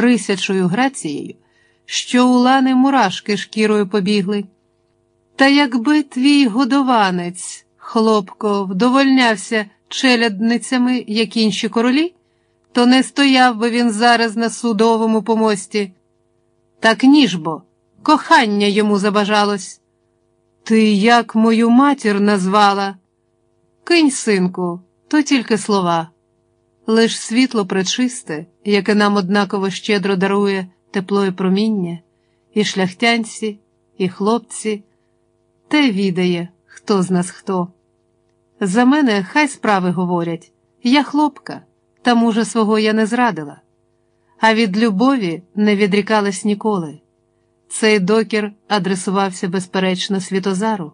рисячою грацією, що у лани мурашки шкірою побігли. Та якби твій годованець, хлопко, вдовольнявся челядницями, як інші королі, то не стояв би він зараз на судовому помості. Так ніж бо, кохання йому забажалось. Ти як мою матір назвала? Кинь, синку, то тільки слова. Лиш світло пречисте, яке нам однаково щедро дарує тепло і проміння, і шляхтянці, і хлопці, те відає, хто з нас хто. За мене хай справи говорять, я хлопка, та мужа свого я не зрадила, а від любові не відрікалась ніколи. Цей докір адресувався безперечно Світозару,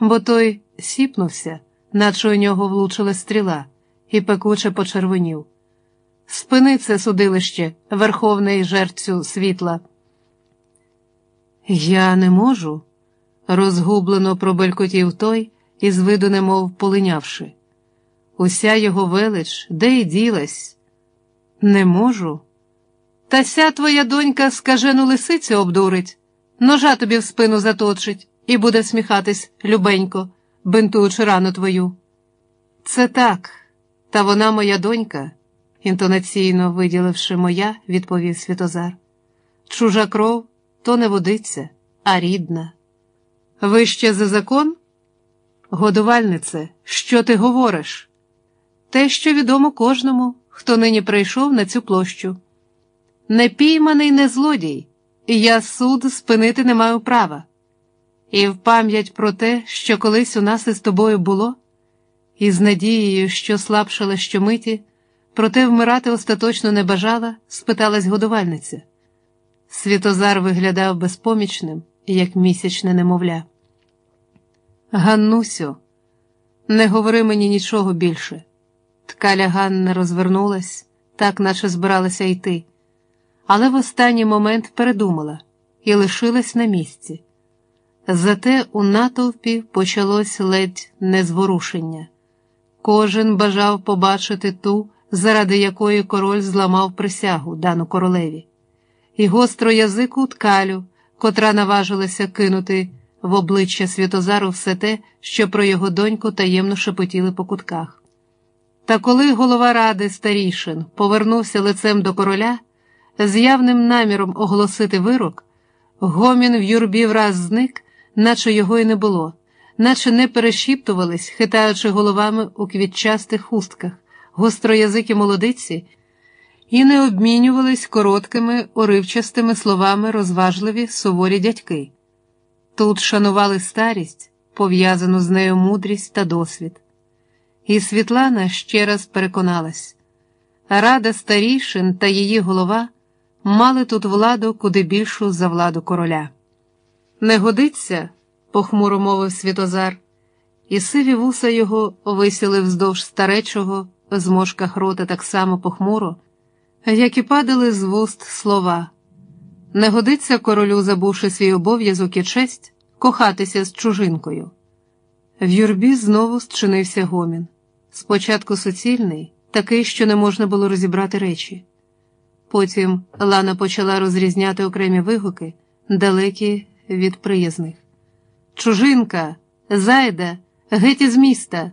бо той сіпнувся, наче у нього влучила стріла, і пекуче почервонів. Спини це судилище, верховний жерцю світла. Я не можу, розгублено пробелькотів той, із виду немов полинявши. Уся його велич, де й ділась? Не можу. Та ся твоя донька скажену лисицю обдурить, ножа тобі в спину заточить і буде всміхатись любенько, бинтуючи рану твою. Це так, та вона моя донька, інтонаційно виділивши моя, відповів Світозар. Чужа кров то не водиться, а рідна. Вище за закон? Годувальнице, що ти говориш? Те, що відомо кожному, хто нині прийшов на цю площу. Не пійманий не злодій, і я суд спинити не маю права. І в пам'ять про те, що колись у нас із тобою було, і з надією, що слабшала щомиті, проте вмирати остаточно не бажала, спиталась годувальниця. Світозар виглядав безпомічним, як місячне немовля. Ганнусю, не говори мені нічого більше. Ткаля Ганна розвернулась, так наче збиралася йти, але в останній момент передумала і лишилась на місці. Зате у натовпі почалось ледь незворушення. Кожен бажав побачити ту, заради якої король зламав присягу дану королеві, і гостро язику ткалю, котра наважилася кинути в обличчя Святозару все те, що про його доньку таємно шепотіли по кутках. Та коли голова ради старішин повернувся лицем до короля, з явним наміром оголосити вирок, гомін в юрбі враз зник, наче його й не було, наче не перешіптувались, хитаючи головами у квітчастих хустках, гостроязикі молодиці, і не обмінювались короткими, уривчастими словами розважливі суворі дядьки. Тут шанували старість, пов'язану з нею мудрість та досвід. І Світлана ще раз переконалась рада старішин та її голова мали тут владу куди більшу за владу короля. Не годиться, похмуро мовив Світозар, і сиві вуса його висіли вздовж старечого, в зморшках рота так само похмуро, як і падали з вуст слова. Не годиться королю, забувши свій обов'язок і честь, кохатися з чужинкою. В юрбі знову зчинився гомін. Спочатку суцільний, такий, що не можна було розібрати речі. Потім Лана почала розрізняти окремі вигуки, далекі від приязних. Чужинка, зайда, геть із міста.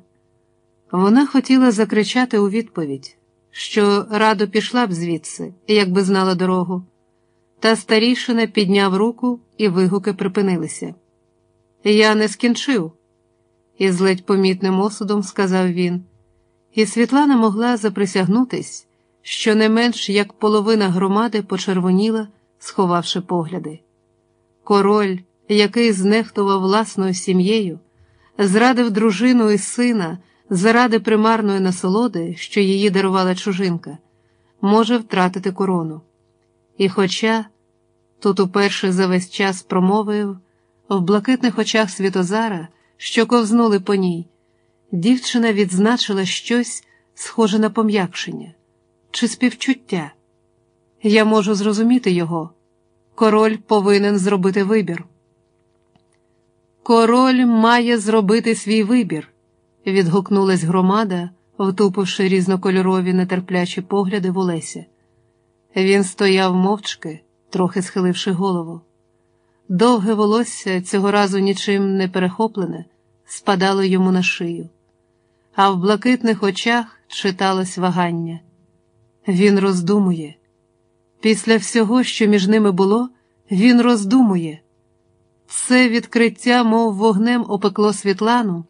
Вона хотіла закричати у відповідь, що радо пішла б звідси, якби знала дорогу. Та старішина підняв руку, і вигуки припинилися. Я не скінчив, із ледь помітним осудом сказав він, і Світлана могла заприсягнутись, що не менш як половина громади почервоніла, сховавши погляди. Король, який знехтував власною сім'єю, зрадив дружину і сина заради примарної насолоди, що її дарувала чужинка, може втратити корону. І хоча тут уперше за весь час промовив в блакитних очах Світозара, що ковзнули по ній, дівчина відзначила щось схоже на пом'якшення чи співчуття. Я можу зрозуміти його. Король повинен зробити вибір. Король має зробити свій вибір, відгукнулась громада, втупивши різнокольорові нетерплячі погляди в Олеся. Він стояв мовчки, трохи схиливши голову. Довге волосся цього разу нічим не перехоплене, спадало йому на шию, а в блакитних очах читалось вагання. Він роздумує. Після всього, що між ними було, він роздумує. Це відкриття, мов вогнем, опекло Світлану,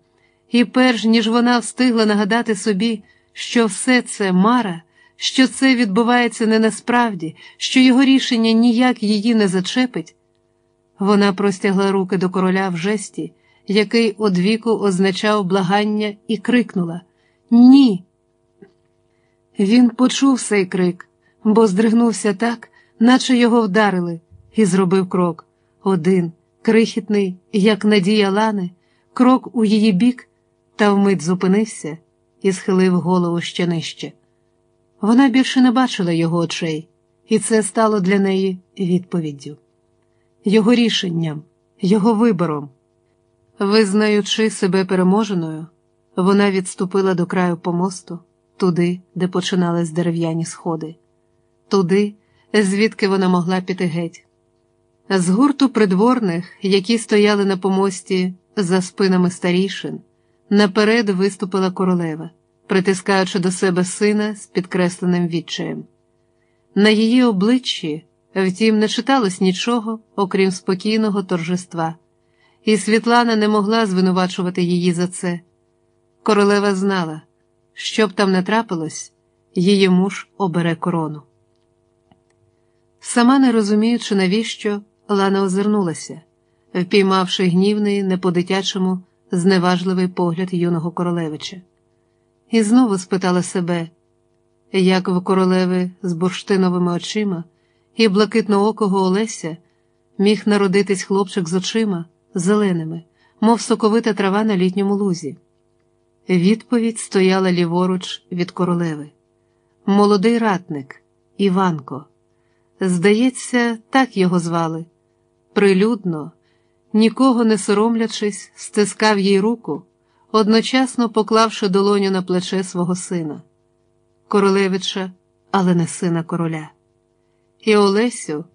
і перш ніж вона встигла нагадати собі, що все це мара, що це відбувається не насправді, що його рішення ніяк її не зачепить, вона простягла руки до короля в жесті, який одвіку означав благання, і крикнула Ні. Він почув цей крик, бо здригнувся так, наче його вдарили, і зробив крок один, крихітний, як надія Лани, крок у її бік, та вмить зупинився і схилив голову ще нижче. Вона більше не бачила його очей, і це стало для неї відповіддю, його рішенням, його вибором. Визнаючи себе переможеною, вона відступила до краю помосту, туди, де починались дерев'яні сходи, туди, звідки вона могла піти геть. З гурту придворних, які стояли на помості за спинами старішин, наперед виступила королева, притискаючи до себе сина з підкресленим відчаєм. На її обличчі, втім, не читалось нічого, окрім спокійного торжества, і Світлана не могла звинувачувати її за це. Королева знала, що б там не трапилось, її муж обере корону. Сама не розуміючи, навіщо, Лана озирнулася, впіймавши гнівний, не по-дитячому, зневажливий погляд юного королевича, і знову спитала себе, як в королеви з бурштиновими очима і блакитноокого Олеся міг народитись хлопчик з очима, зеленими, мов соковита трава на літньому лузі. Відповідь стояла ліворуч від королеви. Молодий ратник Іванко. Здається, так його звали. Прилюдно, нікого не соромлячись, стискав їй руку, одночасно поклавши долоню на плече свого сина, королевича, але не сина короля. І Олесю